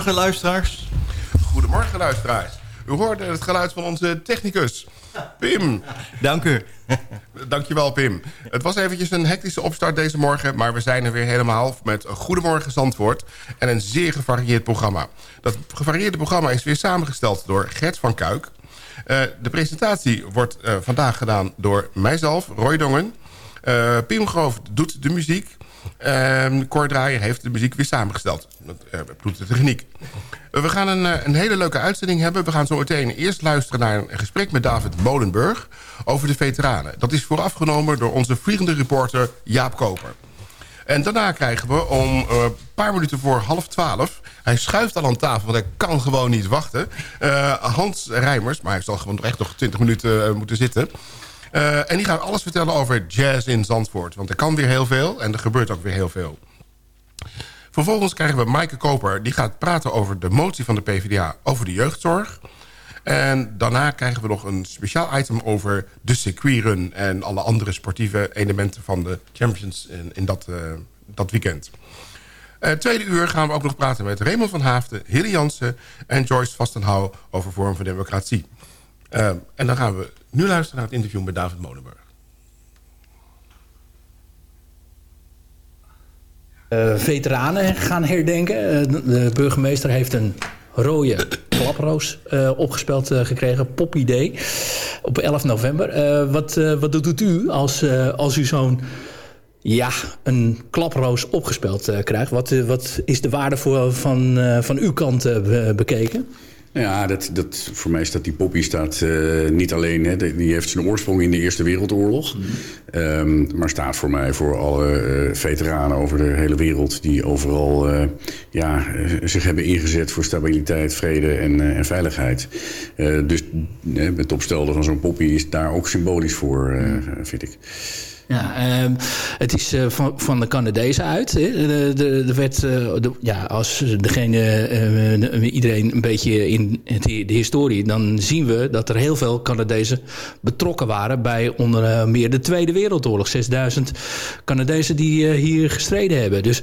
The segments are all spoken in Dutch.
Goedemorgen, luisteraars. Goedemorgen, luisteraars. U hoorde het geluid van onze technicus, Pim. Dank u. Dankjewel, Pim. Het was eventjes een hectische opstart deze morgen... maar we zijn er weer helemaal met Goedemorgen Zandvoort... en een zeer gevarieerd programma. Dat gevarieerde programma is weer samengesteld door Gert van Kuik. Uh, de presentatie wordt uh, vandaag gedaan door mijzelf, Roy Dongen. Uh, Pim Groof doet de muziek... Um, Cor Draaier heeft de muziek weer samengesteld. Met uh, de techniek. we gaan een, een, hele leuke uitzending hebben. We gaan zo meteen eerst luisteren naar een gesprek met David Molenburg... over de veteranen. Dat is voorafgenomen door onze vliegende reporter Jaap Koper. En daarna krijgen we om een paar minuten voor half twaalf... hij schuift al aan tafel, want hij kan gewoon niet wachten... Hans Rijmers, maar hij zal gewoon echt nog twintig minuten moeten zitten... En die gaat alles vertellen over jazz in Zandvoort. Want er kan weer heel veel en er gebeurt ook weer heel veel. Vervolgens krijgen we Maaike Koper. Die gaat praten over de motie van de PvdA over de jeugdzorg. En daarna krijgen we nog een speciaal item over de circuitrun... en alle andere sportieve elementen van de Champions in, in dat, uh, dat weekend. Uh, tweede uur gaan we ook nog praten met Raymond van Haafden... Hilly Jansen en Joyce Vastenhouw over Vorm voor Democratie. Uh, en dan gaan we nu luisteren naar het interview met David Molenburg. Uh, veteranen gaan herdenken. Uh, de burgemeester heeft een rode klaproos uh, opgespeld gekregen. Poppy Day. Op 11 november. wat, wat doet u als, als u zo'n ja, een klaproos opgespeld krijgt? Wat, wat is de waarde voor, van, van uw kant bekeken? Ja, dat, dat, voor mij staat die poppy staat uh, niet alleen... Hè, die heeft zijn oorsprong in de Eerste Wereldoorlog... Mm um, maar staat voor mij voor alle uh, veteranen over de hele wereld... die overal uh, ja, zich hebben ingezet voor stabiliteit, vrede en, en veiligheid. dus het opstellen van zo'n poppy is daar ook symbolisch voor, vind ik. Ja, um, het is uh, van, van de Canadezen uit. De, wet, uh, de, ja, als degene, uh, iedereen een beetje in de historie... dan zien we dat er heel veel Canadezen betrokken waren... bij onder meer de Tweede Wereldoorlog. 6000 Canadezen die hier gestreden hebben. Dus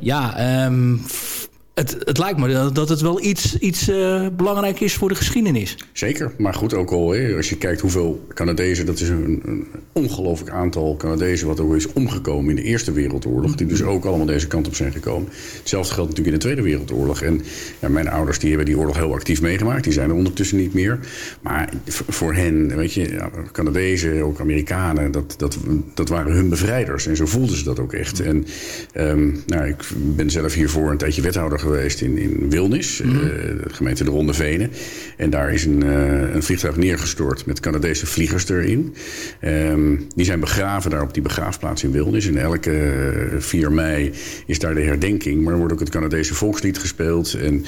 ja... Um, het, het, lijkt me dat het wel iets, iets uh, belangrijk is voor de geschiedenis. Zeker, maar goed ook al. Hè, als je kijkt hoeveel Canadezen... dat is een, een ongelooflijk aantal Canadezen... wat er is omgekomen in de Eerste Wereldoorlog... die dus ook allemaal deze kant op zijn gekomen. Hetzelfde geldt natuurlijk in de Tweede Wereldoorlog. En ja, mijn ouders die hebben die oorlog heel actief meegemaakt. Die zijn er ondertussen niet meer. Maar voor hen, weet je, ja, Canadezen, ook Amerikanen... Dat, dat, dat waren hun bevrijders. En zo voelden ze dat ook echt. En um, nou, ik ben zelf hiervoor een tijdje wethouder geweest in, in Wilnis, mm -hmm. uh, de gemeente de Ronde Venen. En daar is een, uh, een vliegtuig neergestort met Canadese vliegers erin. Um, die zijn begraven daar op die begraafplaats in Wilnis. En elke 4 mei is daar de herdenking. Maar er wordt ook het Canadese volkslied gespeeld. En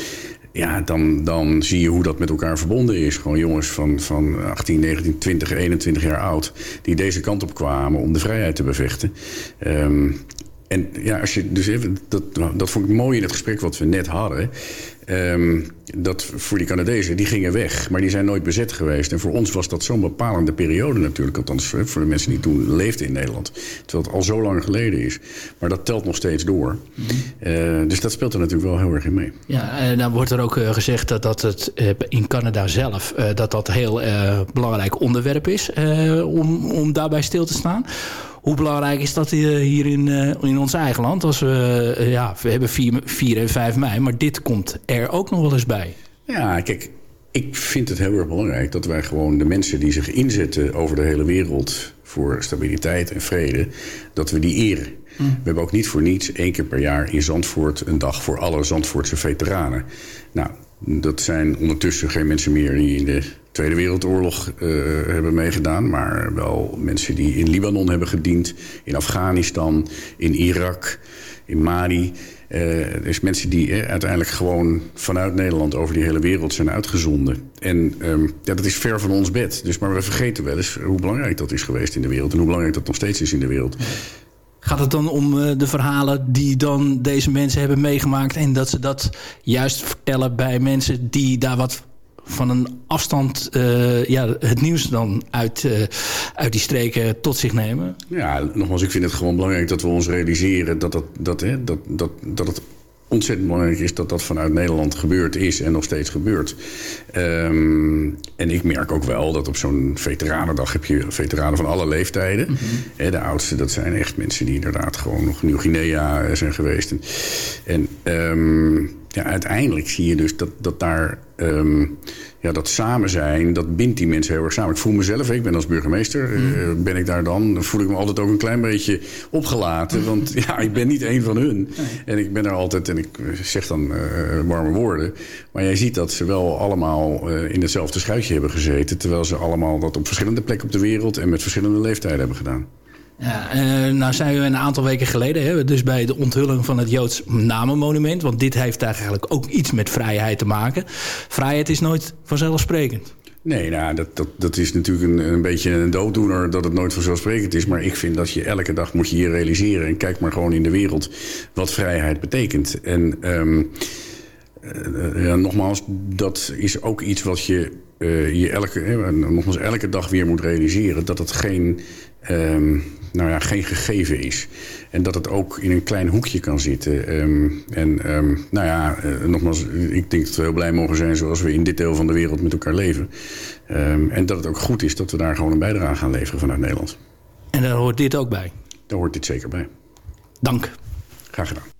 ja, dan, dan zie je hoe dat met elkaar verbonden is. Gewoon jongens van, van 18, 19, 20, 21 jaar oud... die deze kant op kwamen om de vrijheid te bevechten. Um, en ja, als je dus even, dat, dat vond ik mooi in het gesprek wat we net hadden. Um, dat voor die Canadezen, die gingen weg. Maar die zijn nooit bezet geweest. En voor ons was dat zo'n bepalende periode natuurlijk. Althans voor de mensen die toen leefden in Nederland. Terwijl het al zo lang geleden is. Maar dat telt nog steeds door. Mm -hmm. uh, dus dat speelt er natuurlijk wel heel erg in mee. Ja, en dan wordt er ook uh, gezegd dat, dat het uh, in Canada zelf... dat dat een heel belangrijk onderwerp is om, om daarbij stil te staan. Hoe belangrijk is dat hier in, in ons eigen land? Als we, ja, we hebben 4, 4 en 5 mei, maar dit komt er ook nog wel eens bij. Ja, kijk, ik vind het heel erg belangrijk dat wij gewoon de mensen die zich inzetten over de hele wereld voor stabiliteit en vrede, dat we die eren. Mm. We hebben ook niet voor niets één keer per jaar in Zandvoort een dag voor alle Zandvoortse veteranen. Nou, dat zijn ondertussen geen mensen meer die in de Tweede Wereldoorlog uh, hebben meegedaan... maar wel mensen die in Libanon hebben gediend, in Afghanistan, in Irak, in Mali... Uh, dus mensen die uh, uiteindelijk gewoon vanuit Nederland over die hele wereld zijn uitgezonden. En um, ja, dat is ver van ons bed. Dus, maar we vergeten wel eens hoe belangrijk dat is geweest in de wereld. En hoe belangrijk dat nog steeds is in de wereld. Gaat het dan om uh, de verhalen die dan deze mensen hebben meegemaakt... en dat ze dat juist vertellen bij mensen die daar wat van een afstand uh, ja, het nieuws dan uit, uh, uit die streken tot zich nemen? Ja, nogmaals, ik vind het gewoon belangrijk dat we ons realiseren dat, dat, dat, hè, dat, dat, dat het ontzettend belangrijk is dat dat vanuit Nederland gebeurd is en nog steeds gebeurt. Um, en ik merk ook wel dat op zo'n veteranendag heb je veteranen van alle leeftijden. Mm -hmm. De oudste, dat zijn echt mensen die inderdaad gewoon nog Nieuw-Guinea zijn geweest. En, en um, ja, uiteindelijk zie je dus dat, dat daar... ehm, ja, dat samen zijn, dat bindt die mensen heel erg samen. Ik voel mezelf, ik ben als burgemeester, eh, ben ik daar dan... dan voel ik me altijd ook een klein beetje opgelaten. Want ja, ik ben niet een van hun. En ik ben daar altijd, en ik zeg dan eh, warme woorden... maar jij ziet dat ze wel allemaal eh, in hetzelfde schuitje hebben gezeten... terwijl ze allemaal dat op verschillende plekken op de wereld... en met verschillende leeftijden hebben gedaan. Ja, eh, nou zijn we een aantal weken geleden, hè, dus bij de onthulling van het Joods namenmonument. Want dit heeft eigenlijk ook iets met vrijheid te maken. Vrijheid is nooit vanzelfsprekend. Nee, nou, dat, dat, dat is natuurlijk een, een beetje een dooddoener dat het nooit vanzelfsprekend is. Maar ik vind dat je elke dag moet je hier realiseren. En kijk maar gewoon in de wereld wat vrijheid betekent. En ehm, eh, ja, nogmaals, dat is ook iets wat je, eh, je elke, nogmaals, elke dag weer moet realiseren. Dat het geen, ehm, nou ja, geen gegeven is. En dat het ook in een klein hoekje kan zitten. Ehm, en ehm, nou ja, eh, nogmaals, ik denk dat we heel blij mogen zijn... zoals we in dit deel van de wereld met elkaar leven. Ehm, en dat het ook goed is dat we daar gewoon een bijdrage aan gaan leveren vanuit Nederland. En daar hoort dit ook bij. Daar hoort dit zeker bij. Dank. Graag gedaan.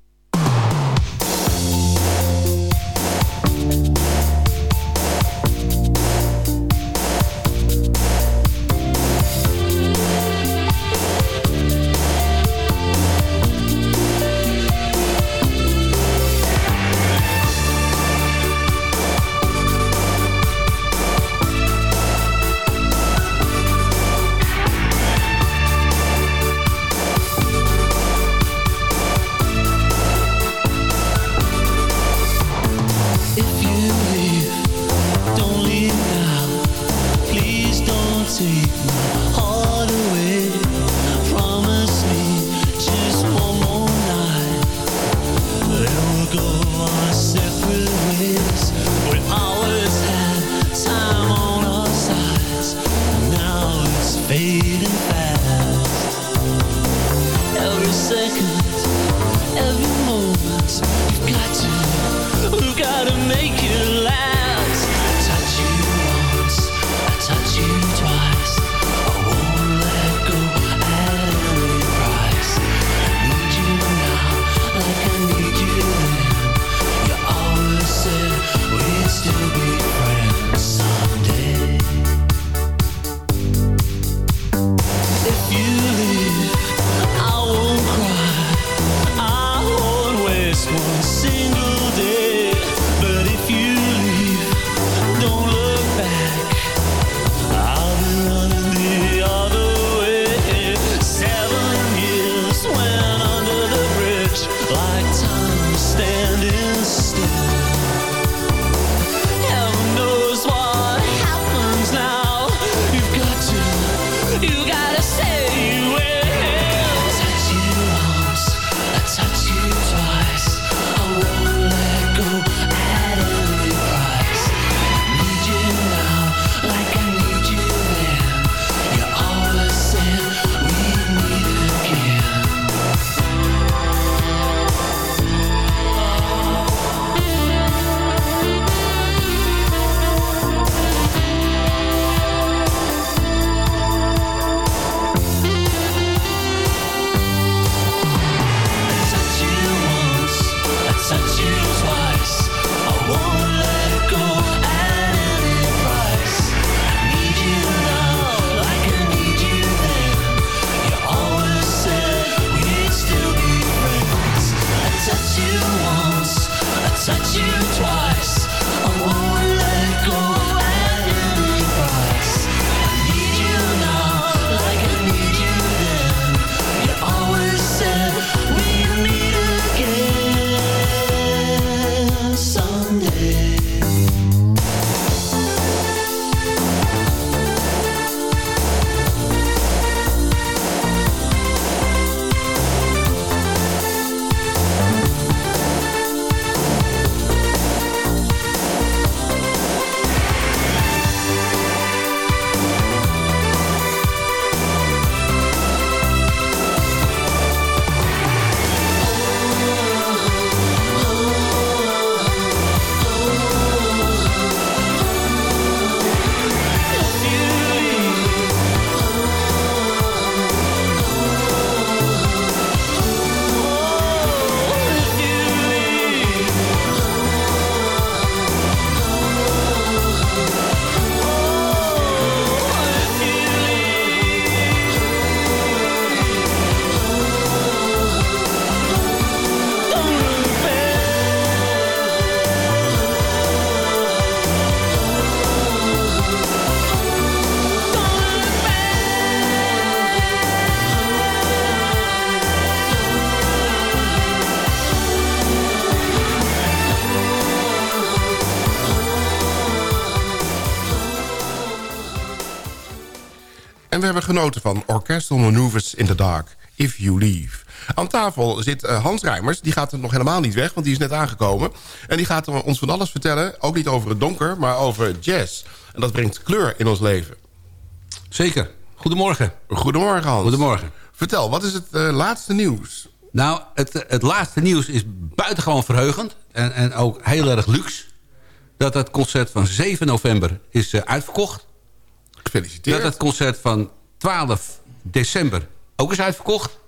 Genoten van Orchestral Maneuvers in the Dark, If You Leave. Aan tafel zit eh, Hans Rijmers. Die gaat er nog helemaal niet weg, want die is net aangekomen. En die gaat ons van alles vertellen. Ook niet over het donker, maar over jazz. En dat brengt kleur in ons leven. Zeker. Goedemorgen. Goedemorgen, Hans. Goedemorgen. Vertel, wat is het eh, laatste nieuws? Nou, het, het laatste nieuws is buitengewoon verheugend. En, en ook heel erg luxe. Dat het concert van 7 november is eh, uitverkocht. Gefeliciteerd. Dat het concert van 12 december ook is uitverkocht.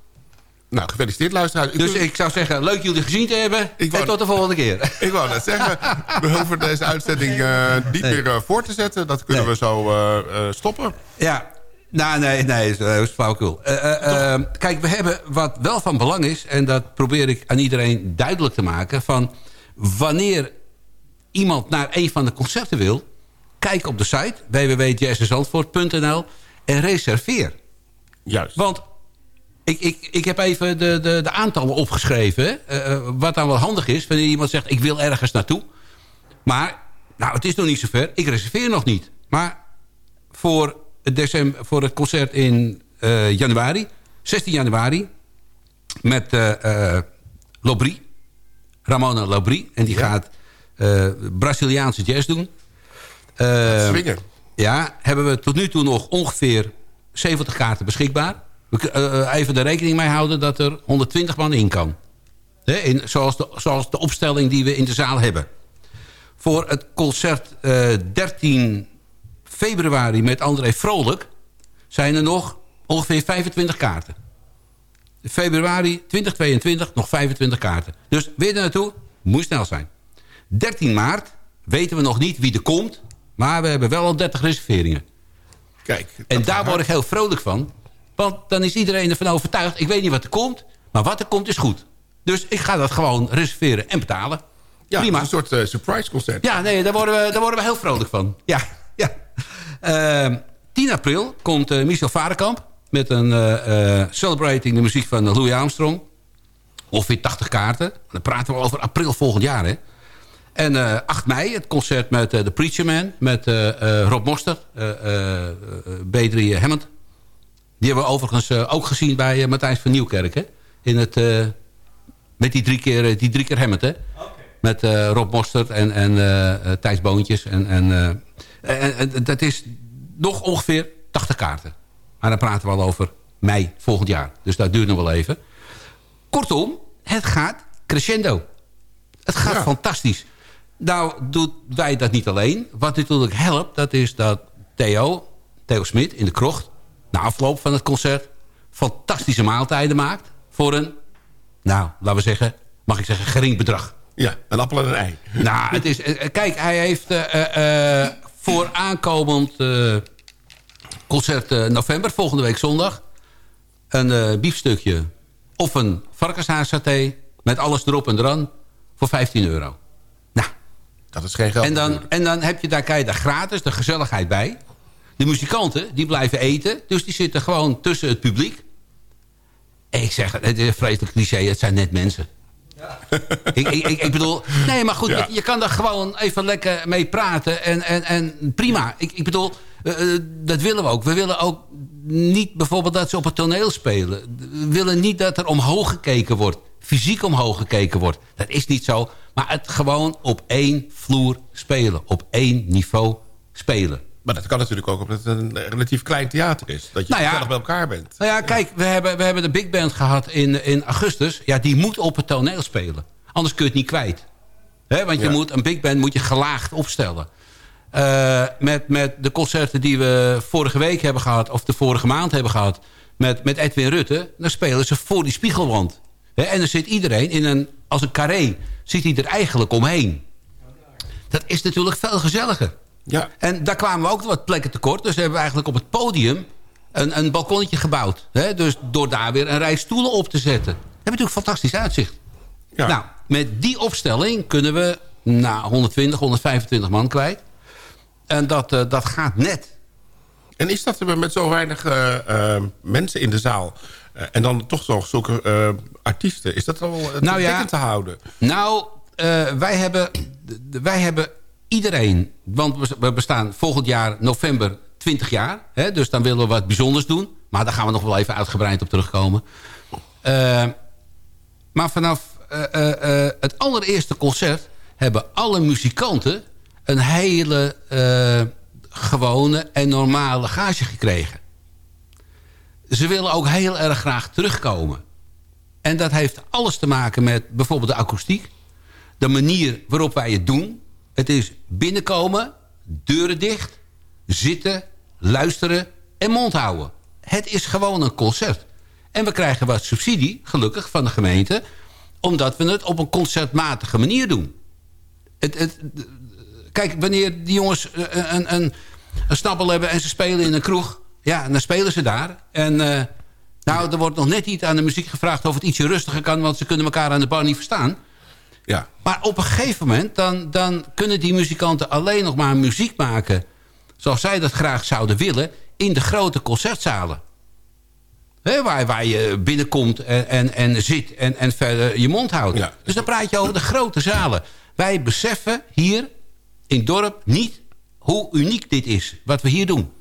Nou, gefeliciteerd luisteraars. Dus ik zou zeggen, leuk jullie gezien te hebben. Ik wou- en tot de volgende keer. Ik wou net zeggen, we hoeven deze uitzending eh, niet Nee. meer eh, voor te zetten. Dat kunnen Nee. we zo eh, stoppen. Ja, nou nee, nee, dat is, eh, kijk, we hebben wat wel van belang is... en dat probeer ik aan iedereen duidelijk te maken... van wanneer iemand naar een van de concerten wil... kijk op de site www.jazzzandvoort.nl en reserveer. Juist. Want ik, ik, ik heb even de, de, de aantallen opgeschreven. Eh, eh, wat dan wel handig is, wanneer iemand zegt... ik wil ergens naartoe. Maar, nou, het is nog niet zover. Ik reserveer nog niet. Maar voor het, december, voor het concert in eh, januari... 16 januari... met eh, Lobry. Ramona Lobry. En die Ja. gaat Braziliaanse jazz doen. Eh, Swingen. Ja, hebben we tot nu toe nog ongeveer 70 kaarten beschikbaar. We kunnen even de rekening mee houden dat er 120 man in kan. In, zoals, de, zoals de opstelling die we in de zaal hebben. Voor het concert eh, 13 februari met André Vrolijk... zijn er nog ongeveer 25 kaarten. Februari 2022 nog 25 kaarten. Dus weer er naartoe, moet snel zijn. 13 maart weten we nog niet wie er komt... maar we hebben wel al 30 reserveringen. Kijk. En daar word ik heel vrolijk van. Want dan is iedereen ervan overtuigd... ik weet niet wat er komt, maar wat er komt is goed. Dus ik ga dat gewoon reserveren en betalen. Ja, Prima. een soort eh, surprise concert. Ja, nee, daar worden we, daar worden we heel vrolijk van. Ja, ja. Ehm, 10 april komt eh, Michel Varenkamp... met een eh, celebrating de muziek van Louis Armstrong. Ongeveer 80 kaarten. Dan praten we over april volgend jaar, hè. En eh 8 mei het concert met eh, The Preacher Man... met eh, eh, Rob Moster, eh, eh, eh, B3 Hammond. Die hebben we overigens eh, ook gezien bij eh, Matthijs van Nieuwkerk, hè. In het, eh, met die drie keer, eh, die drie keer Hammond, hè. Met eh, Rob Mostert en, en eh, eh, Thijs Boontjes. En, en, eh, en, en dat is nog ongeveer 80 kaarten. Maar dan praten we al over mei volgend jaar. Dus dat duurt nog wel even. Kortom, het gaat crescendo. Het gaat Ja. fantastisch. Nou doen wij dat niet alleen. Wat natuurlijk helpt, dat is dat Theo, Theo Smit in de krocht... na afloop van het concert fantastische maaltijden maakt... voor een, nou, laten we zeggen, mag ik zeggen, gering bedrag. Ja, een appel en een ei. Nou, het is, eh, kijk, hij heeft eh, eh, eh, voor aankomend eh, concert eh, november, volgende week zondag... een eh, biefstukje of een varkenshaassaté met alles erop en eraan voor 15 euro. Dat is geen geld. en dan, en dan heb je daar, kijk, je daar gratis de gezelligheid bij. De muzikanten, die blijven eten. Dus die zitten gewoon tussen het publiek. En ik zeg, het is een vreselijk cliché, het zijn net mensen. ik, ik, ik, ik bedoel, nee, maar goed, Ja. je, je kan daar gewoon even lekker mee praten. En, en, en prima. Ik, ik bedoel, eh, eh, dat willen we ook. We willen ook niet bijvoorbeeld dat ze op het toneel spelen. We willen niet dat er omhoog gekeken wordt. Fysiek omhoog gekeken wordt. Dat is niet zo. Maar het gewoon op één vloer spelen. Op één niveau spelen. Maar dat kan natuurlijk ook omdat het een relatief klein theater is. Dat je Nou ja. bij elkaar bent. Nou ja, kijk, we hebben, we hebben de big band gehad in, in augustus. Ja, die moet op het toneel spelen. Anders kun je het niet kwijt. Hè, want je Ja. moet, een big band moet je gelaagd opstellen. Eh, met, met de concerten die we vorige week hebben gehad... of de vorige maand hebben gehad... met, met Edwin Rutte... dan spelen ze voor die spiegelwand. En dan zit iedereen in een... als een carré zit hij er eigenlijk omheen. Dat is natuurlijk veel gezelliger. Ja. En daar kwamen we ook wat plekken tekort. Dus hebben we eigenlijk op het podium een, een balkonnetje gebouwd. Hè? Dus door daar weer een rij stoelen op te zetten. Heb je natuurlijk fantastisch uitzicht. Ja. Nou, met die opstelling kunnen we nou, 120, 125 man kwijt. En dat, eh, dat gaat net. En is dat er met zo weinig eh, eh, mensen in de zaal... eh, en dan toch nog zulke eh, artiesten... is dat al uh, Nou ja. te houden? Nou, eh, wij, hebben, wij hebben iedereen... want we- bestaan volgend jaar november 20 jaar. Hè? Dus dan willen we wat bijzonders doen. Maar daar gaan we nog wel even uitgebreid op terugkomen. Eh, maar vanaf eh, eh, eh, het allereerste concert... hebben alle muzikanten een hele eh, gewone en normale gage gekregen. Ze willen ook heel erg graag terugkomen. En dat heeft alles te maken met bijvoorbeeld de akoestiek. De manier waarop wij het doen. Het is binnenkomen, deuren dicht, zitten, luisteren en mond houden. Het is gewoon een concert. En we krijgen wat subsidie, gelukkig, van de gemeente... omdat we het op een concertmatige manier doen. Het, het, kijk, wanneer die jongens eh, een, een, een snappel hebben... en ze spelen in een kroeg, ja, dan spelen ze daar. En eh, nou, er wordt nog net niet aan de muziek gevraagd... of het ietsje rustiger kan, want ze kunnen elkaar aan de bar niet verstaan. Ja. Maar op een gegeven moment, dan, dan kunnen die muzikanten alleen nog maar muziek maken... zoals zij dat graag zouden willen, in de grote concertzalen. Hè, waar, waar je binnenkomt en, en, en zit en, en verder je mond houdt. Ja. Dus dan praat je over de grote zalen. Wij beseffen hier in het dorp niet hoe uniek dit is, wat we hier doen.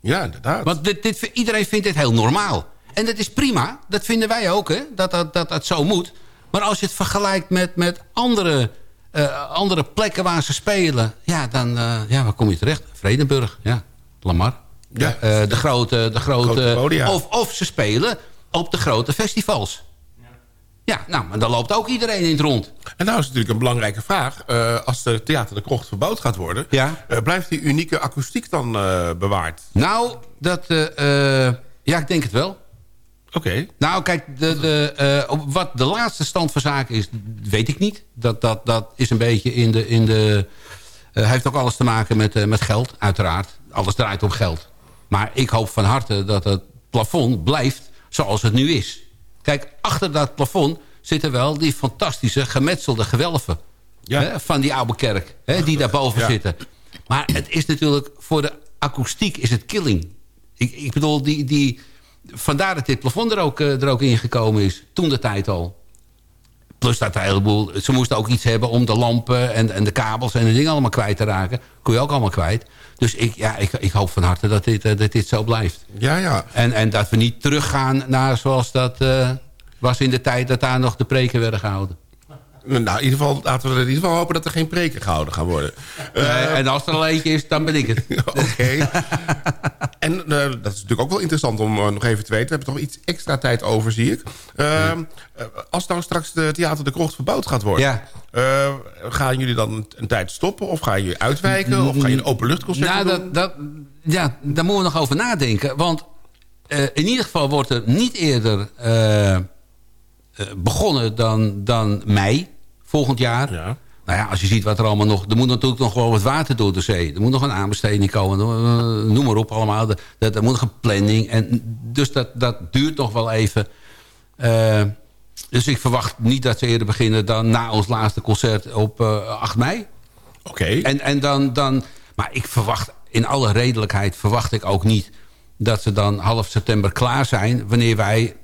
Ja, inderdaad. Want dit, dit, iedereen vindt dit heel normaal. En dat is prima, dat vinden wij ook, hè, dat, dat, dat dat zo moet. Maar als je het vergelijkt met, met andere, eh, andere plekken waar ze spelen... ja, dan uh, ja, waar kom je terecht? Vredenburg, ja, Lamar. Ja. Uh, de grote... De grote, of, of ze spelen op de grote festivals. Ja, nou, maar dan loopt ook iedereen in het rond. En nou is natuurlijk een belangrijke vraag. Uh, als de Theater de Krocht verbouwd gaat worden... Ja. Uh, blijft die unieke akoestiek dan uh, bewaard? Nou, dat, ja, ik denk het wel. Oké. Okay. Nou, kijk, de, de, wat de laatste stand van zaken is, weet ik niet. Dat, dat, dat is een beetje in de... In de heeft ook alles te maken met, met geld, uiteraard. Alles draait om geld. Maar ik hoop van harte dat het plafond blijft zoals het nu is. Kijk, achter dat plafond zitten wel die fantastische gemetselde gewelven. Ja. Hè, van die oude kerk, hè, die daarboven Ja. zitten. Maar het is natuurlijk, voor de akoestiek is het killing. Ik, ik bedoel, die, die, vandaar dat dit plafond er ook, eh, er ook in gekomen is. Toen de tijd al. Plus dat een heleboel... Ze moesten ook iets hebben om de lampen en, en de kabels en de dingen allemaal kwijt te raken. Kon je ook allemaal kwijt. Dus ik, ja, ik, ik hoop van harte dat dit, eh, dat dit zo blijft. Ja, ja. En, en dat we niet teruggaan naar zoals dat eh, was in de tijd... dat daar nog de preken werden gehouden. Nou, in ieder geval laten we in ieder geval hopen dat er geen preken gehouden gaan worden. Eh, en als er al eentje is, dan ben ik het. Oké. en eh, dat is natuurlijk ook wel interessant om eh, nog even te weten. We hebben toch iets extra tijd over, zie ik. Uh, als nou straks de Theater de Krocht verbouwd gaat worden... Ja. Gaan jullie dan een, een, tijd stoppen? Of gaan jullie uitwijken? Of gaan je een openluchtconcert nou, doen? Dat, dat, ja, daar moeten we nog over nadenken. Want in ieder geval wordt er niet eerder begonnen dan, dan mei volgend jaar. Ja. Nou ja, als je ziet wat er allemaal nog... Er moet natuurlijk nog wel wat water door de zee. Er moet nog een aanbesteding komen. Noem maar op allemaal. Er, er moet nog een planning. En dus dat, dat duurt nog wel even. Uh, dus ik verwacht niet dat ze eerder beginnen... dan na ons laatste concert op uh, 8 mei. Oké. Okay. En, en dan, dan... Maar ik verwacht, in alle redelijkheid... verwacht ik ook niet dat ze dan half september klaar zijn... wanneer wij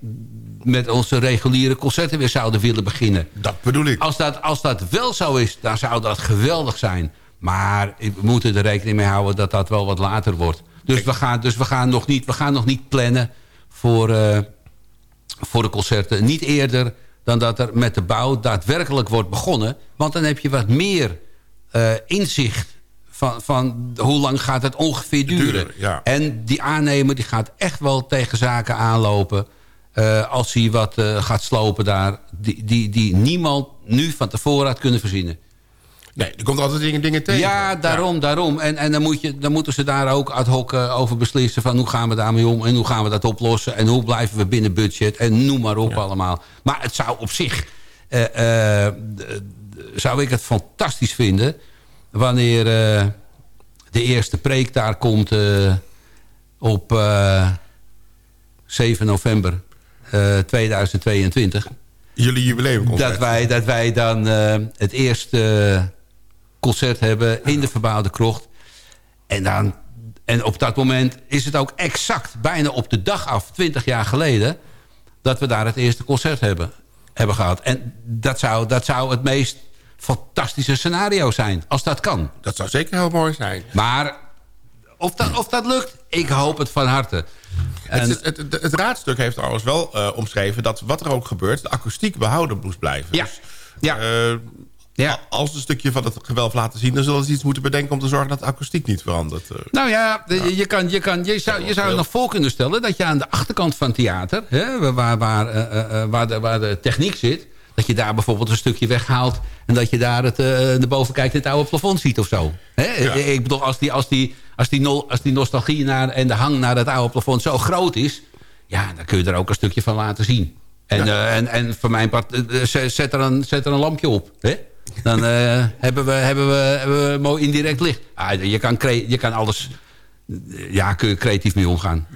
met onze reguliere concerten weer zouden willen beginnen. Dat bedoel ik. Als dat, als dat wel zo is, dan zou dat geweldig zijn. Maar we moeten er rekening mee houden dat dat wel wat later wordt. Dus, we gaan, dus we, gaan nog niet, we gaan nog niet plannen voor, uh, voor de concerten. Niet eerder dan dat er met de bouw daadwerkelijk wordt begonnen. Want dan heb je wat meer uh, inzicht van, van hoe lang gaat het ongeveer duren. duren ja. En die aannemer die gaat echt wel tegen zaken aanlopen... Uh, als hij wat uh, gaat slopen daar... Die, die, die niemand nu van tevoren had kunnen verzinnen. Nee, er komt altijd dingen, dingen tegen. Ja, daarom, ja. daarom. En, en dan, moet je, dan moeten ze daar ook ad hoc uh, over beslissen... van hoe gaan we daarmee om en hoe gaan we dat oplossen... en hoe blijven we binnen budget en noem maar op ja. allemaal. Maar het zou op zich... zou ik het fantastisch vinden... wanneer de eerste preek daar komt op 7 november... Uh, 2022. Jullie jubileumconcert. Dat wij, dat wij dan uh, het eerste concert hebben in de verbouwde krocht. En, dan, en op dat moment is het ook exact bijna op de dag af, 20 jaar geleden... dat we daar het eerste concert hebben, hebben gehad. En dat zou, dat zou het meest fantastische scenario zijn, als dat kan. Dat zou zeker heel mooi zijn. Maar of, dat, of dat lukt, ik hoop het van harte. En, Het, het, het, het raadstuk heeft trouwens wel eh, omschreven... dat wat er ook gebeurt, de akoestiek behouden moest blijven. Ja. Dus, Ja. eh, Ja. Als een stukje van het gewelf laten zien... dan zullen ze iets moeten bedenken om te zorgen dat de akoestiek niet verandert. eh. Nou ja, je, kan, je, kan, je zou, je zou nog voor kunnen stellen... dat je aan de achterkant van het theater... Hè, waar, waar, waar, de, waar de techniek zit... dat je daar bijvoorbeeld een stukje weghaalt... en dat je daar het, eh de boven kijkt en het oude plafond ziet of zo. Hè? Ik bedoel, als die, als, die, als, die no- als die nostalgie naar, en de hang naar het oude plafond zo groot is... ja, dan kun je er ook een stukje van laten zien. En, eh, en, en voor mijn part, eh, zet er een, zet er een lampje op. Hè? Dan hebben, we, hebben, we, hebben we mooi indirect licht. Ah, je, kan je kan alles... Ja, kun je creatief mee omgaan.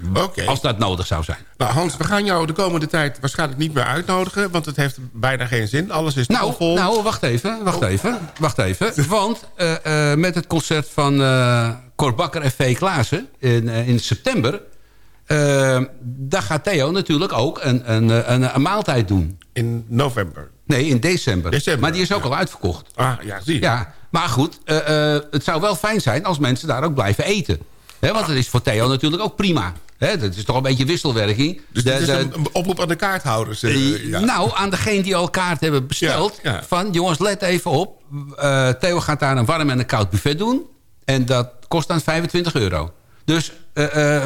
Als dat nodig zou zijn. Nou Hans, we gaan jou de komende tijd waarschijnlijk niet meer uitnodigen... want het heeft bijna geen zin. Alles is Nou, vol. nou wacht even, wacht even, wacht even. Want eh, eh, met het concert van Cor Bakker en V. Klaassen in, in september... daar gaat Theo natuurlijk ook een, een, een, een maaltijd doen. In november. Nee, in december. December, maar die is ook ja. al uitverkocht. Ah, ja, zie je. Ja, maar goed, het zou wel fijn zijn als mensen daar ook blijven eten. Hè, want het is voor Theo natuurlijk ook prima. Dat is toch een beetje wisselwerking. Dus is een, oproep aan de kaarthouders. eh, ja. Nou, aan degene die al kaart hebben besteld. Ja, ja. Van, jongens, let even op. Eh, Theo gaat daar een warm en een koud buffet doen. En dat kost dan 25 euro. Dus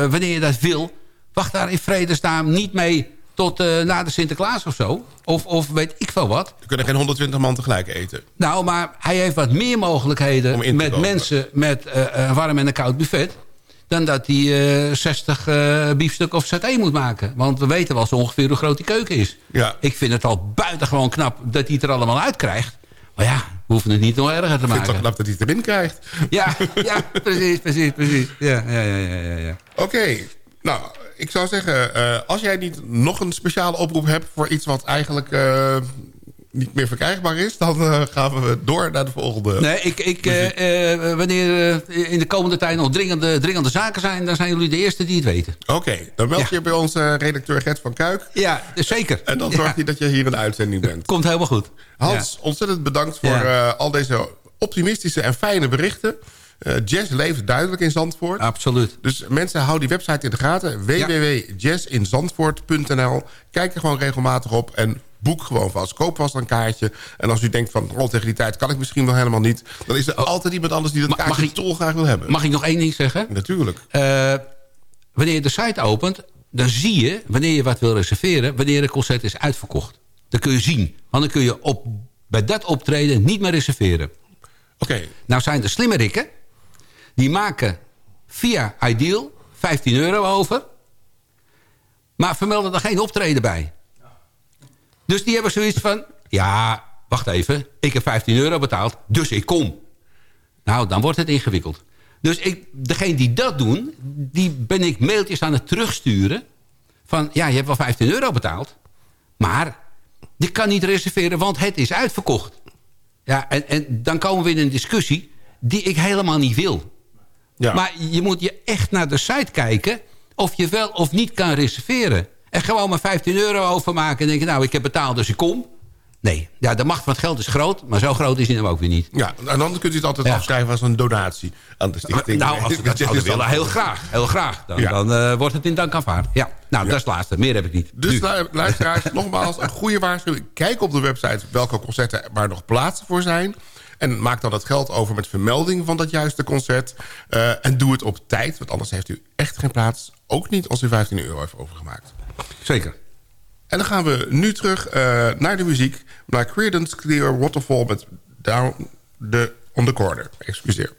wanneer je dat wil... wacht daar in vredesnaam niet mee tot eh, na de Sinterklaas of zo. Of, of weet ik veel wat. Er kunnen geen 120 man tegelijk eten. Nou, maar hij heeft wat meer mogelijkheden... Met mensen met een warm en een koud buffet... dan dat hij eh 60 eh biefstuk of saté moet maken. Want we weten wel zo ongeveer hoe groot die keuken is. Ja. Ik vind het al buitengewoon knap dat hij het er allemaal uitkrijgt. Maar ja, we hoeven het niet nog erger te Ik vind het maken. knap dat hij het erin krijgt. Ja, ja, precies, precies, precies. Ja, ja, ja, ja, ja, ja. Oké, nou, ik zou zeggen... eh, als jij niet nog een speciale oproep hebt... voor iets wat eigenlijk eh, niet meer verkrijgbaar is... dan eh, gaan we door naar de volgende. Nee, ik, ik, eh, eh, wanneer in de komende tijd nog dringende, dringende zaken zijn... dan zijn jullie de eerste die het weten. Oké, dan meld Ja. je bij onze redacteur Gert van Kuik... Ja, zeker. en dan Ja. zorg je dat je hier in de uitzending bent. Komt helemaal goed. Hans, ontzettend bedankt voor Ja. al deze optimistische en fijne berichten. Eh, jazz leeft duidelijk in Zandvoort. Absoluut. Dus mensen, hou die website in de gaten. www.jazzinzandvoort.nl Kijk er gewoon regelmatig op en boek gewoon vast. Koop vast een kaartje. En als u denkt van, oh, tegen die tijd kan ik misschien wel helemaal niet... dan is er altijd iemand anders die dat kaartje ik- dolgraag wil hebben. Mag ik nog één ding zeggen? Natuurlijk. Eh, wanneer je de site opent, dan zie je, wanneer je wat wil reserveren... wanneer het concert is uitverkocht. Dat kun je zien. Want dan kun je op, bij dat optreden niet meer reserveren. Oké, Nou zijn de slimmerikken... die maken via Ideal 15 euro over... maar vermelden er geen optreden bij. Dus die hebben zoiets van... ja, wacht even, ik heb 15 euro betaald, dus ik kom. Nou, dan wordt het ingewikkeld. Dus ik, degene die dat doen, die ben ik mailtjes aan het terugsturen... van, ja, je hebt wel 15 euro betaald... maar je kan niet reserveren, want het is uitverkocht. Ja, en, en dan komen we in een discussie die ik helemaal niet wil. ja. Maar je moet je echt naar de site kijken... of je wel of niet kan reserveren. En gewoon maar 15 euro overmaken en denken... nou, ik heb betaald, dus ik kom. Nee, ja, de macht van het geld is groot... maar zo groot is hij hem ook weer niet. ja, en dan kunt u het altijd Ja. afschrijven als een donatie aan de stichting. Nou, als we dat zouden willen, heel graag. Heel graag. Dan, Ja. dan eh, wordt het in dank aanvaard. Ja, nou, dat is het laatste. Meer heb ik niet. Dus Nu. luisteraars, nogmaals, een goede waarschuwing. Kijk op de website welke concerten er nog plaatsen voor zijn. En maak dan dat geld over met vermelding van dat juiste concert. Eh, en doe het op tijd, want anders heeft u echt geen plaats. Ook niet als u 15 euro heeft overgemaakt. Zeker. En dan gaan we nu terug eh, naar de muziek. Naar Creedence Clear Waterfall met Down the, on the Corner. Excuseer.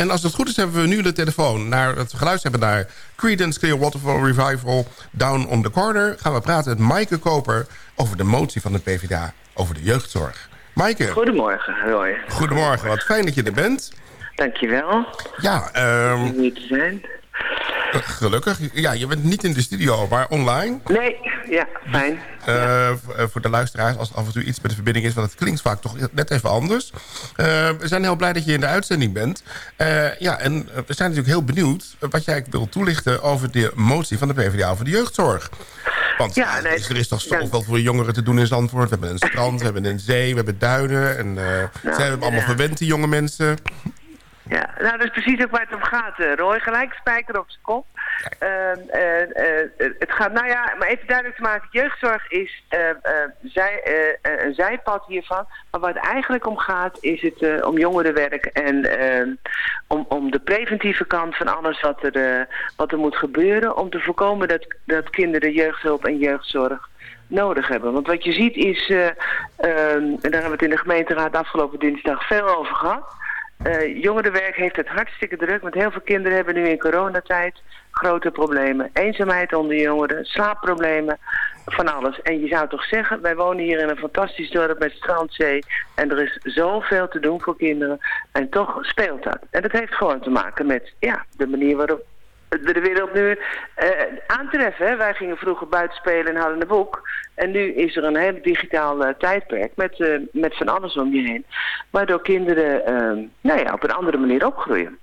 En als het goed is hebben we nu de telefoon naar het geluid hebben naar Creedence Clearwater Revival Down on the Corner. Gaan we praten met Maaike Koper over de motie van de PvdA over de jeugdzorg. Maaike, Goedemorgen, Roy. goedemorgen. Wat fijn dat je er bent. Dankjewel Ja, om hier te zijn. Gelukkig. Ja, je bent niet in de studio, maar online. Nee, ja, fijn. Eh, eh, voor de luisteraars, als er af en toe iets met de verbinding is... want het klinkt vaak toch net even anders. Eh, we zijn heel blij dat je in de uitzending bent. Ja, en we zijn natuurlijk heel benieuwd... wat jij wil toelichten over de motie van de PvdA over de jeugdzorg. Want Ja, ja, nee, er is toch ja. zoveel voor jongeren te doen in Zandvoort. We hebben een strand, we hebben een zee, we hebben duinen. En Nou, zijn we allemaal ja. verwend, die jonge mensen. Ja, nou dat is precies ook waar het om gaat, eh, Roy. Gelijk spijker op zijn kop. Ehm, eh, eh, het gaat, nou ja, maar even duidelijk te maken. Jeugdzorg is zij, een zijpad hiervan. Maar waar het eigenlijk om gaat, is het om jongerenwerk. En eh, om, om de preventieve kant van alles wat er, wat er moet gebeuren. Om te voorkomen dat, dat kinderen jeugdhulp en jeugdzorg nodig hebben. Want wat je ziet is, eh, ehm, en daar hebben we het in de gemeenteraad afgelopen dinsdag veel over gehad. Eh, jongerenwerk heeft het hartstikke druk, want heel veel kinderen hebben nu in coronatijd grote problemen. Eenzaamheid onder jongeren, slaapproblemen, van alles. En je zou toch zeggen, wij wonen hier in een fantastisch dorp met strandzee en er is zoveel te doen voor kinderen en toch speelt dat. En dat heeft gewoon te maken met ja, de manier waarop de wereld nu eh, aantreffen. Wij gingen vroeger buiten spelen en hadden een boek. En nu is er een heel digitaal eh, tijdperk met, eh, met van alles om je heen. Waardoor kinderen eh, nou ja, op een andere manier opgroeien.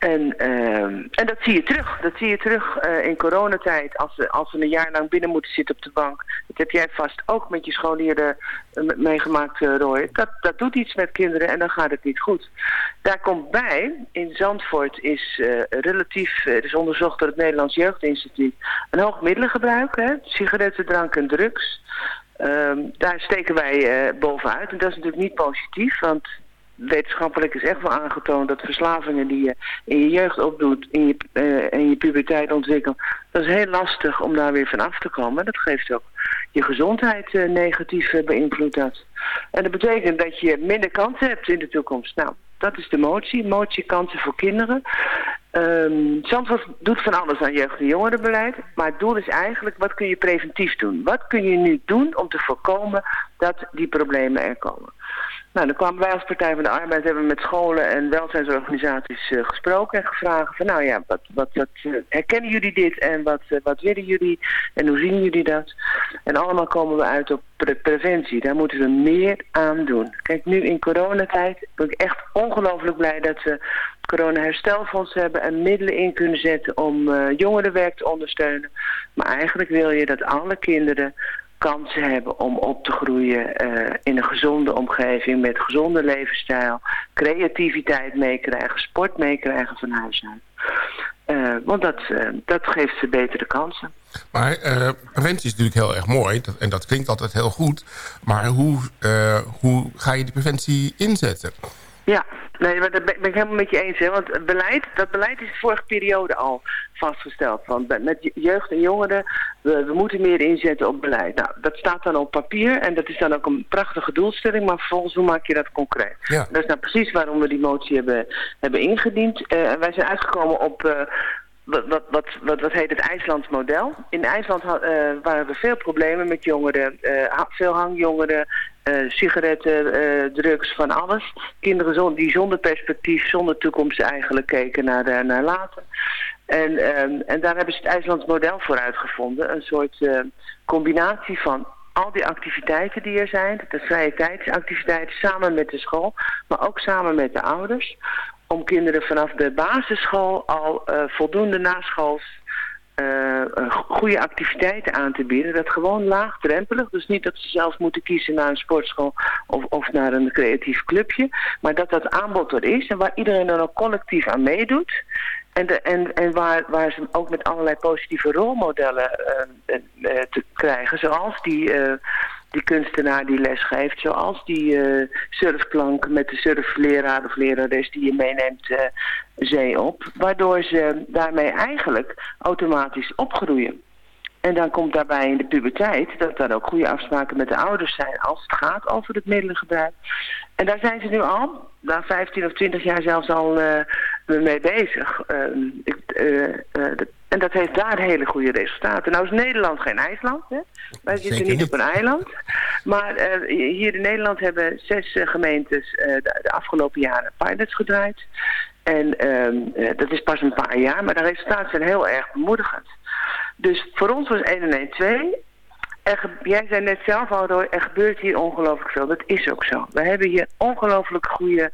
En, ehm, en dat zie je terug. Dat zie je terug eh, in coronatijd als ze, als ze een jaar lang binnen moeten zitten op de bank. Dat heb jij vast ook met je scholieren eh, me- meegemaakt, eh, Roy. Dat, dat doet iets met kinderen en dan gaat het niet goed. Daar komt bij, in Zandvoort is relatief, er is onderzocht door het Nederlands Jeugdinstituut, een hoog middelengebruik, hè, sigaretten, drank en drugs. Ehm, daar steken wij bovenuit en dat is natuurlijk niet positief, want wetenschappelijk is echt wel aangetoond dat verslavingen die je in je jeugd opdoet, in je, eh, in je puberteit ontwikkelt, dat is heel lastig om daar weer van af te komen. Dat geeft ook je gezondheid eh, negatief beïnvloedt dat. En dat betekent dat je minder kansen hebt in de toekomst. Nou, dat is de motie. Motie kansen voor kinderen. Ehm Zandvoort doet van alles aan jeugd- en jongerenbeleid. Maar het doel is eigenlijk, wat kun je preventief doen? Wat kun je nu doen om te voorkomen dat die problemen er komen? Nou, dan kwamen wij als Partij van de Arbeid, hebben met scholen en welzijnsorganisaties eh, gesproken en gevraagd van, nou ja, wat, wat, wat, eh, herkennen jullie dit en wat, eh, wat willen jullie en hoe zien jullie dat? En allemaal komen we uit op pre- preventie. Daar moeten we meer aan doen. Kijk, nu in coronatijd ben ik echt ongelooflijk blij dat we corona-herstelfonds hebben en middelen in kunnen zetten om jongerenwerk te ondersteunen. Maar eigenlijk wil je dat alle kinderen kansen hebben om op te groeien eh, in een gezonde omgeving met gezonde levensstijl, creativiteit meekrijgen, sport meekrijgen van huis uit. Eh, want dat, eh, dat geeft ze betere kansen. Maar preventie is natuurlijk heel erg mooi. En dat klinkt altijd heel goed. Maar hoe, hoe ga je die preventie inzetten? Ja, nee, maar dat ben ben ik helemaal met je eens. Hè? Want beleid, dat beleid is de vorige periode al vastgesteld. Want bij- met je- jeugd en jongeren, we, we moeten meer inzetten op beleid. Nou, dat staat dan op papier en dat is dan ook een prachtige doelstelling. Maar vervolgens, hoe maak je dat concreet? Ja. Dat is nou precies waarom we die motie hebben, hebben ingediend. Eh, wij zijn uitgekomen op... eh, wat, wat, wat, wat, heet het IJslands model. In IJsland eh, waren er veel problemen met jongeren. eh, veel hangjongeren, eh, sigaretten, drugs, van alles. Kinderen die zonder perspectief, zonder toekomst eigenlijk keken naar, naar later. En, ehm, en daar hebben ze het IJslands model voor uitgevonden. Een soort combinatie van al die activiteiten die er zijn. De vrije tijdsactiviteiten samen met de school, maar ook samen met de ouders om kinderen vanaf de basisschool al eh, voldoende naschools eh, goede activiteiten aan te bieden. Dat gewoon laagdrempelig. Dus niet dat ze zelf moeten kiezen naar een sportschool of, of naar een creatief clubje. Maar dat dat aanbod er is en waar iedereen dan ook collectief aan meedoet. En, de, en, en waar, waar ze ook met allerlei positieve rolmodellen te krijgen. Zoals die, die kunstenaar die les geeft. Zoals die eh, surfklank met de surfleraar of lerares die je meeneemt eh, zee op. Waardoor ze daarmee eigenlijk automatisch opgroeien. En dan komt daarbij in de puberteit dat daar ook goede afspraken met de ouders zijn als het gaat over het middelengebruik. En daar zijn ze nu al, na 15 of 20 jaar zelfs al eh, mee bezig. Ehm, ik, en dat heeft daar hele goede resultaten. Nou is Nederland geen IJsland, hè? Wij zitten Zeker niet, niet. op een eiland. Maar eh, hier in Nederland hebben zes eh, gemeentes eh, de, de afgelopen jaren pilots gedraaid. En ehm, eh, dat is pas een paar jaar, maar de resultaten zijn heel erg bemoedigend. Dus voor ons was 1 en 1 2. Er ge- jij zei net zelf al, Roy, er gebeurt hier ongelooflijk veel. Dat is ook zo. We hebben hier ongelooflijk goede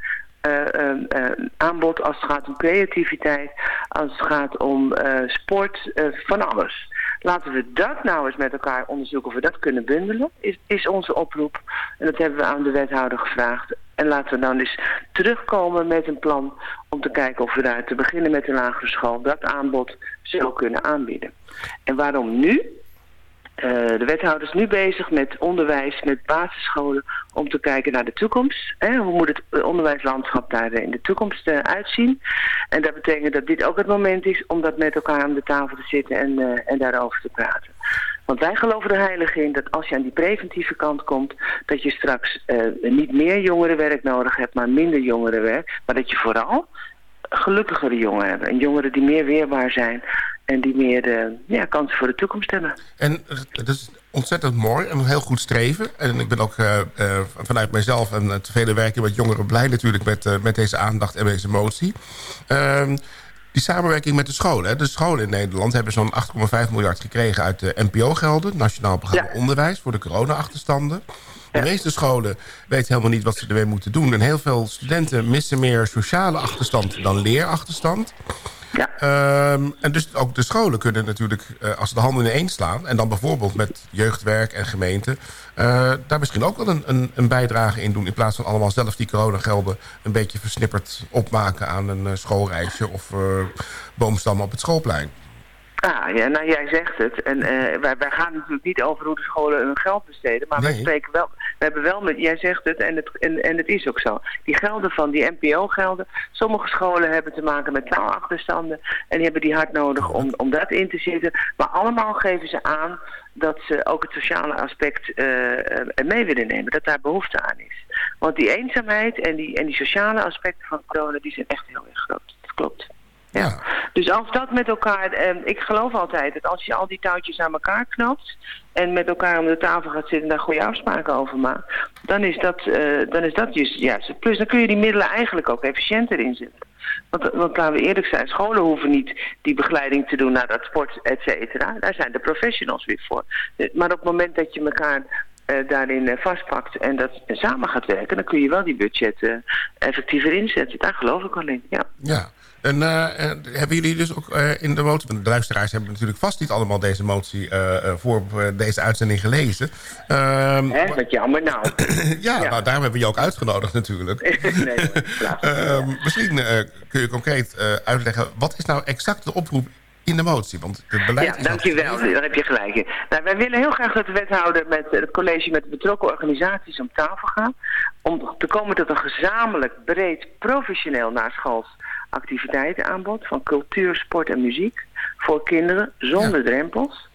aanbod als het gaat om creativiteit, als het gaat om eh, sport, eh, van alles. Laten we dat nou eens met elkaar onderzoeken of we dat kunnen bundelen, is, is onze oproep. En dat hebben we aan de wethouder gevraagd. En laten we dan eens terugkomen met een plan om te kijken of we daar te beginnen met de lagere school dat aanbod zo kunnen aanbieden. En waarom nu? Eh, de wethouder is nu bezig met onderwijs, met basisscholen, om te kijken naar de toekomst. Hè? Hoe moet het eh, onderwijslandschap daar eh, in de toekomst uitzien? En dat betekent dat dit ook het moment is om dat met elkaar aan de tafel te zitten en, en daarover te praten. Want wij geloven er heilig in dat als je aan die preventieve kant komt, dat je straks niet meer jongerenwerk nodig hebt, maar minder jongerenwerk. Maar dat je vooral gelukkigere jongeren hebt. En jongeren die meer weerbaar zijn en die meer eh, ja, kansen voor de toekomst hebben. En dat is ontzettend mooi en heel goed streven. En ik ben ook eh, eh, vanuit mijzelf en het vele werken met jongeren blij natuurlijk met, eh, met deze aandacht en deze motie. Ehm, die samenwerking met de scholen. De scholen in Nederland hebben zo'n 8,5 miljard gekregen uit de NPO-gelden. Nationaal Programma Ja. Onderwijs voor de corona-achterstanden. De meeste scholen weten helemaal niet wat ze ermee moeten doen. En heel veel studenten missen meer sociale achterstand dan leerachterstand. Ja. Ehm, en dus ook de scholen kunnen natuurlijk, eh, als ze de handen in één slaan... en dan bijvoorbeeld met jeugdwerk en gemeente... eh, daar misschien ook wel een, een, een bijdrage in doen... in plaats van allemaal zelf die coronagelden... een beetje versnipperd opmaken aan een eh, schoolreisje... of boomstammen op het schoolplein. Ah, ja, nou jij zegt het. En eh, wij, wij gaan natuurlijk niet over hoe de scholen hun geld besteden. Maar we Nee. spreken wel. We hebben wel met. Jij zegt het en het, en, en het is ook zo. Die gelden van die NPO-gelden. Sommige scholen hebben te maken met taalachterstanden. En die hebben die hard nodig om, om dat in te zitten. Maar allemaal geven ze aan dat ze ook het sociale aspect eh, eh, mee willen nemen. Dat daar behoefte aan is. Want die eenzaamheid en die, en die sociale aspecten van corona, die zijn echt heel erg groot. Dat klopt. Ja. Ja. Dus als dat met elkaar, eh, ik geloof altijd dat als je al die touwtjes aan elkaar knapt en met elkaar om de tafel gaat zitten en daar goede afspraken over maakt, dan is dat, eh, dan is dat dus juist. Plus dan kun je die middelen eigenlijk ook efficiënter inzetten. Want, want laten we eerlijk zijn, scholen hoeven niet die begeleiding te doen naar dat sport, et cetera. Daar zijn de professionals weer voor. Eh, Maar op het moment dat je elkaar eh, daarin eh, vastpakt en dat samen gaat werken, dan kun je wel die budgetten effectiever inzetten. Daar geloof ik al in, ja. Ja. En eh, eh, hebben jullie dus ook eh, in de motie... want De luisteraars hebben natuurlijk vast niet allemaal deze motie... voor deze uitzending gelezen. Ehm, Hè, wat jammer nou. ja, Ja. nou daarom hebben we je ook uitgenodigd natuurlijk. nee, hoor. Ehm, misschien kun je concreet uitleggen... wat is nou exact de oproep in de motie? Want het beleid Ja, dankjewel. Daar heb je gelijk in. Nou, wij willen heel graag dat de wethouder met het college met de betrokken organisaties om tafel gaat. Om te komen tot een gezamenlijk, breed, professioneel naschools activiteitenaanbod van cultuur, sport en muziek voor kinderen zonder drempels.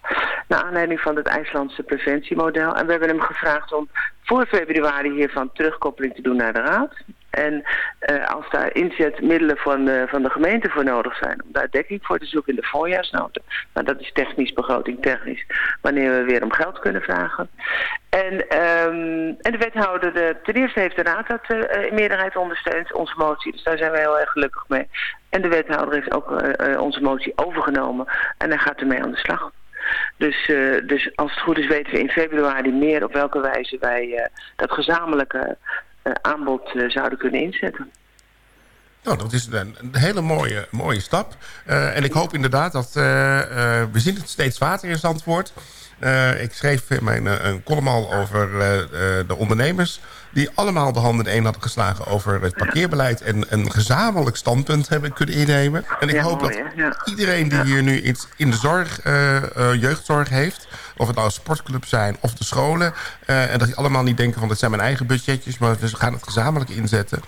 Naar aanleiding van het IJslandse preventiemodel. En we hebben hem gevraagd om voor februari hiervan terugkoppeling te doen naar de raad. En eh, als daar inzetmiddelen van de, van de gemeente voor nodig zijn... om daar dekking voor te zoeken in de voorjaarsnota... nou, dat is technisch, begroting technisch... wanneer we weer om geld kunnen vragen. En, ehm, en de wethouder, de, ten eerste heeft de raad dat eh, in meerderheid ondersteund, onze motie. Dus daar zijn we heel erg gelukkig mee. En de wethouder heeft ook eh, eh, onze motie overgenomen en hij gaat ermee aan de slag. Dus, dus als het goed is weten we in februari meer op welke wijze wij dat gezamenlijke aanbod zouden kunnen inzetten. Nou, dat is een, hele mooie, mooie stap. En ik hoop inderdaad dat... we zien het steeds vaker in Zandvoort. Eh, ik schreef in mijn eh, een column al over eh, de ondernemers... die allemaal de handen in één hadden geslagen over het parkeerbeleid... en een gezamenlijk standpunt hebben kunnen innemen. En ik Ja, hoop mooi, dat? Ja. iedereen die hier nu iets in de zorg, jeugdzorg heeft... of het nou sportclubs zijn of de scholen... en dat die allemaal niet denken van... dat zijn mijn eigen budgetjes, maar we gaan het gezamenlijk inzetten...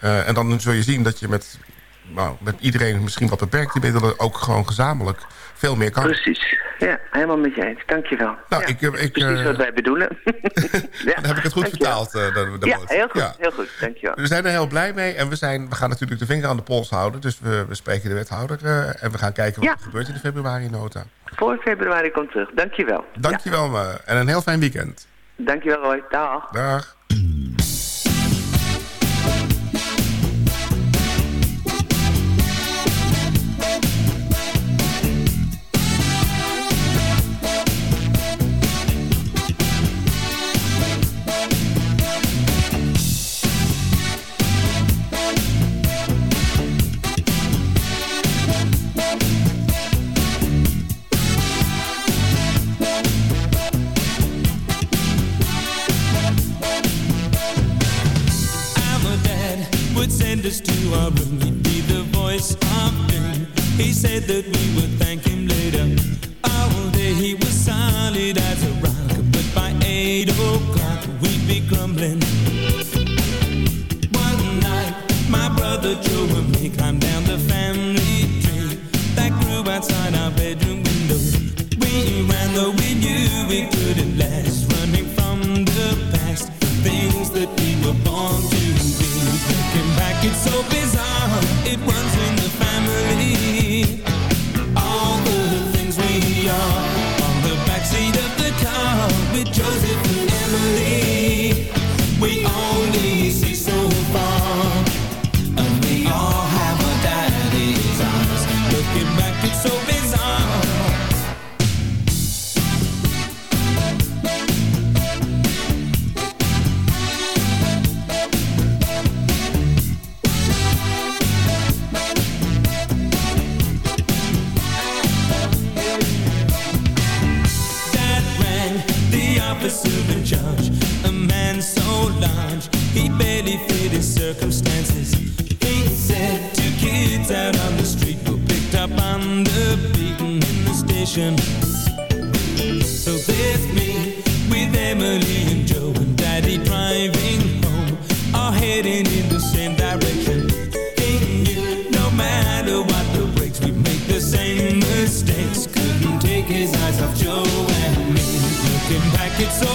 En dan zul je zien dat je met, nou, met iedereen misschien wat beperkte middelen... ook gewoon gezamenlijk veel meer kan. Precies. Ja, helemaal met je eens. Dankjewel. Nou, ja, ik, ik, precies eh, wat wij bedoelen. ja, Dan heb ik het goed dankjewel. vertaald, eh, Ja, heel goed. Ja. Heel goed. Dankjewel. We zijn er heel blij mee en we, zijn, we gaan natuurlijk de vinger aan de pols houden. Dus we, we spreken de wethouder eh, en we gaan kijken wat er gebeurt in de februari-nota. Voor februari komt terug. Dankjewel. Dankjewel eh, en een heel fijn weekend. Dankjewel Roy. Dag. Dag. Charge, a man so large he barely fit his circumstances. He said two kids out on the street were picked up on the beaten in the station. So there's me with Emily and Joe and Daddy driving home, all heading in the same direction. He knew no matter what the breaks, we make the same mistakes. Couldn't take his eyes off Joe and me. Looking back, it's so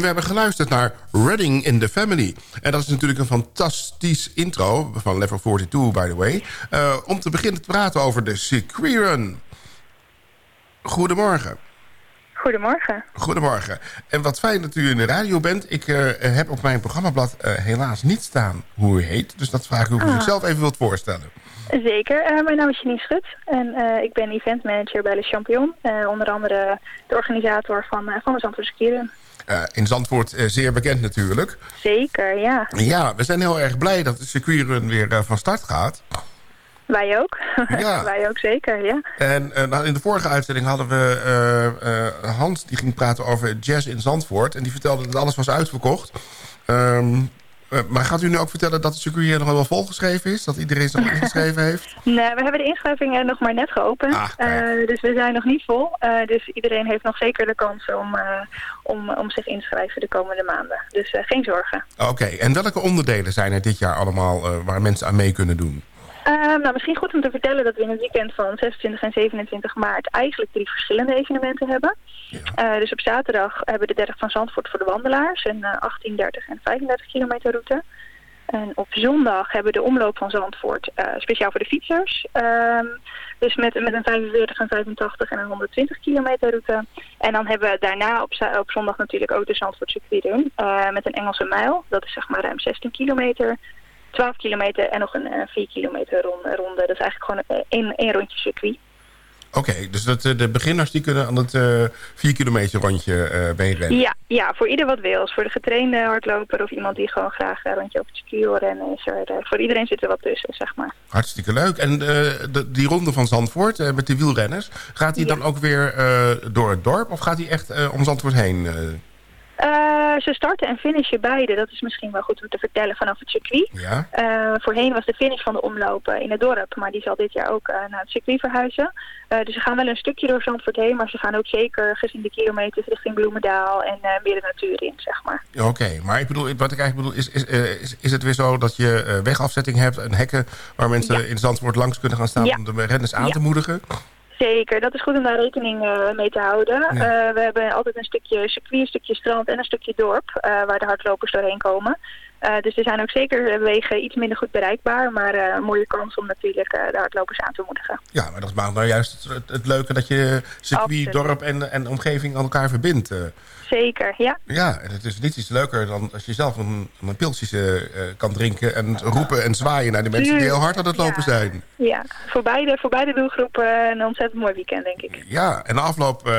En we hebben geluisterd naar Redding in the Family. En dat is natuurlijk een fantastisch intro van Level 42, by the way. Eh, om te beginnen te praten over de circuitrun. Goedemorgen. Goedemorgen. Goedemorgen. En wat fijn dat u in de radio bent. Ik eh, heb op mijn programmablad eh, helaas niet staan hoe u heet. Dus dat vraag ik of u Ah. zichzelf even wilt voorstellen. Zeker. Eh, mijn naam is Janine Schut en eh, ik ben event manager bij Le Champion. Eh, onder andere de organisator van, van de Zandvoortse Skieren. Eh, in Zandvoort zeer bekend natuurlijk. Zeker, ja. Ja, we zijn heel erg blij dat de circuitrun weer van start gaat. Wij ook. Ja. Wij ook zeker, ja. En nou, in de vorige uitzending hadden we Hans... die ging praten over jazz in Zandvoort. En die vertelde dat alles was uitverkocht. Ehm, eh, maar gaat u nu ook vertellen dat het circuit hier nog wel volgeschreven is? Dat iedereen zich ingeschreven heeft? Nee, we hebben de inschrijvingen nog maar net geopend. Ah. Eh, dus we zijn nog niet vol. Eh, dus iedereen heeft nog zeker de kans om, eh, om, om zich in te schrijven de komende maanden. Dus eh, geen zorgen. Oké, en welke onderdelen zijn er dit jaar allemaal... eh, waar mensen aan mee kunnen doen? Eh, nou, misschien goed om te vertellen dat we in het weekend van 26 en 27 maart eigenlijk drie verschillende evenementen hebben. Eh, dus op zaterdag hebben we de 30 van Zandvoort voor de wandelaars, een eh, 18, 30 en 35 kilometer route. En op zondag hebben we de omloop van Zandvoort eh, speciaal voor de fietsers. Ehm, dus met, met een 45, een 85 en een 120 kilometer route. En dan hebben we daarna op, op zondag natuurlijk ook de Zandvoort circuitrun. eh met een Engelse mijl. Dat is zeg maar ruim 16 kilometer. 12 kilometer en nog een eh, 4 kilometer ronde, ronde. Dat is eigenlijk gewoon eh, één, één rondje circuit. Oké, dus dat, eh, de beginners die kunnen aan het eh 4 kilometer rondje eh meerennen. Ja, ja, voor ieder wat wil. Voor de getrainde hardloper of iemand die gewoon graag een rondje over het circuit wil rennen. Is er, eh, voor iedereen zit er wat tussen, zeg maar. Hartstikke leuk. En eh, de, die ronde van Zandvoort eh, met de wielrenners... gaat die Ja. dan ook weer eh, door het dorp of gaat die echt eh, om Zandvoort heen? Eh? Ze starten en finishen beide. Dat is misschien wel goed om te vertellen vanaf het circuit. ja? Eh, voorheen was de finish van de omloop eh, in het dorp, maar die zal dit jaar ook eh, naar het circuit verhuizen. Dus ze gaan wel een stukje door Zandvoort heen, maar ze gaan ook zeker gezien de kilometers richting Bloemendaal en meer de natuur in, zeg maar. Oké, maar ik bedoel, wat ik eigenlijk bedoel, is, is, is, is het weer zo dat je wegafzetting hebt... en hekken waar mensen Ja. in Zandvoort langs kunnen gaan staan... Ja. om de renners aan te moedigen? Zeker, dat is goed om daar rekening eh, mee te houden. Eh, we hebben altijd een stukje circuit, een stukje strand en een stukje dorp eh, waar de hardlopers doorheen komen. Eh, dus er zijn ook zeker wegen iets minder goed bereikbaar, maar eh, een mooie kans om natuurlijk eh, de hardlopers aan te moedigen. Ja, maar dat maakt nou juist het, het leuke dat je circuit, dorp en, en omgeving aan elkaar verbindt. Zeker, ja. Ja, en het is niet iets leuker dan als je zelf een, een pilsje kan drinken... en roepen en zwaaien naar de mensen die heel hard aan het lopen Ja. zijn. Ja, voor beide, voor beide doelgroepen een ontzettend mooi weekend, denk ik. Ja, en na afloop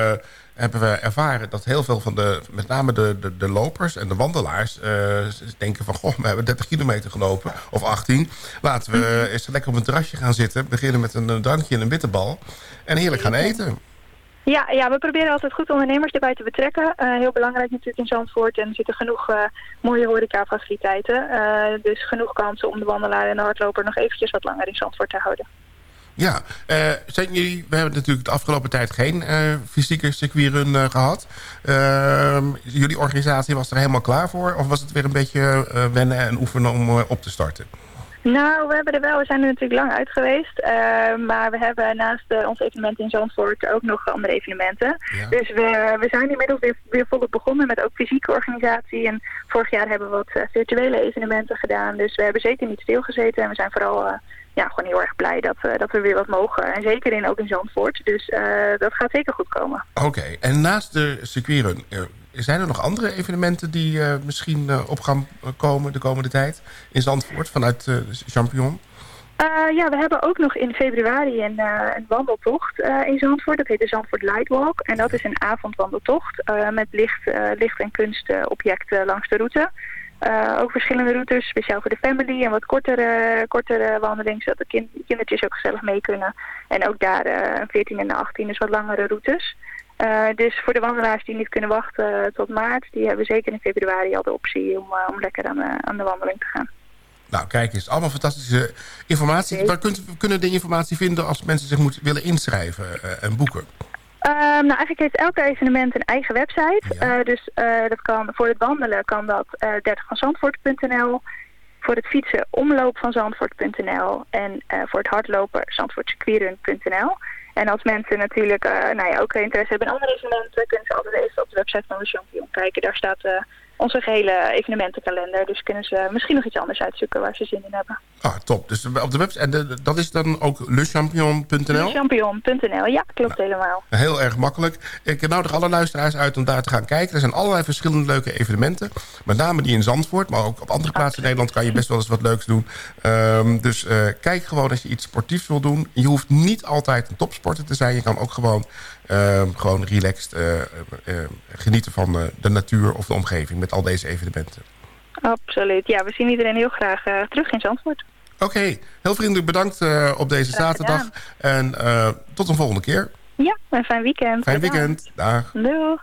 hebben we ervaren dat heel veel van de... met name de, de, de lopers en de wandelaars eh, denken van... goh, we hebben 30 kilometer gelopen, of 18. Laten we eens lekker op een terrasje gaan zitten... beginnen met een, drankje en een bitterbal... en heerlijk gaan eten. Ja, ja, we proberen altijd goed ondernemers erbij te betrekken. Eh, heel belangrijk natuurlijk in Zandvoort. En er zitten genoeg eh, mooie horecafaciliteiten. Dus genoeg kansen om de wandelaar en de hardloper nog eventjes wat langer in Zandvoort te houden. Ja, eh, jullie, we hebben natuurlijk de afgelopen tijd geen eh, fysieke circuitrun eh, gehad. Ehm, jullie organisatie was er helemaal klaar voor? Of was het weer een beetje eh, wennen en oefenen om eh, op te starten? Nou, we hebben er wel, we zijn er natuurlijk lang uit geweest. eh, maar we hebben naast eh, ons evenement in Zandvoort ook nog andere evenementen. Ja. Dus we, we zijn inmiddels weer, weer volop begonnen met ook fysieke organisatie. En vorig jaar hebben we wat eh, virtuele evenementen gedaan. Dus we hebben zeker niet stilgezeten. En we zijn vooral ja, gewoon heel erg blij dat, we dat we weer wat mogen. En zeker in, ook in Zandvoort. Dus dat gaat zeker goed komen. Oké, en naast de circuitrun, zijn er nog andere evenementen die eh, misschien eh, op gaan komen de komende tijd in Zandvoort vanuit eh, Champignon? Eh, ja, we hebben ook nog in februari een, eh, een wandeltocht eh, in Zandvoort. Dat heet de Zandvoort Lightwalk. En dat is een avondwandeltocht eh, met licht, eh, licht- en kunstobjecten langs de route. Eh, ook verschillende routes, speciaal voor de family en wat kortere, kortere wandeling, zodat de kind- kindertjes ook gezellig mee kunnen. En ook daar eh, een 14 en een 18, dus wat langere routes. Eh, dus voor de wandelaars die niet kunnen wachten tot maart, die hebben zeker in februari al de optie om, eh, om lekker aan de, aan de wandeling te gaan. Nou, kijk eens, allemaal fantastische informatie. Waar kunt, we kunnen de informatie vinden als mensen zich moeten willen inschrijven eh, en boeken? Ehm, nou, eigenlijk heeft elk evenement een eigen website. Ja. Dus dat kan, voor het wandelen kan dat eh 30vanzandvoort.nl. Voor het fietsen omloopvanzandvoort.nl. En voor het hardlopen zandvoortcircuitrun.nl. En als mensen natuurlijk eh, nou ja, ook interesse hebben in andere evenementen... kunnen ze altijd even op de website van de Champion kijken. Daar staat eh, onze gehele evenementenkalender. Dus kunnen ze misschien nog iets anders uitzoeken waar ze zin in hebben. Ah, top. Dus op de website, en de- dat is dan ook lechampion.nl? Champion.nl, ja, klopt helemaal. Heel erg makkelijk. Ik nodig alle luisteraars uit om daar te gaan kijken. Er zijn allerlei verschillende leuke evenementen. Met name die in Zandvoort, maar ook op andere plaatsen in Nederland... kan je best wel eens wat leuks doen. Ehm, dus eh, kijk gewoon als je iets sportiefs wil doen. Je hoeft niet altijd een topsporter te zijn. Je kan ook gewoon, gewoon relaxed eh, eh, eh, genieten van de natuur of de omgeving... met al deze evenementen. Absoluut. Ja, we zien iedereen heel graag terug in Zandvoort. Oké, heel vriendelijk bedankt op deze Graag zaterdag. En tot een volgende keer. Ja, een fijn weekend. Fijn Bedankt. weekend. Dag. Doeg.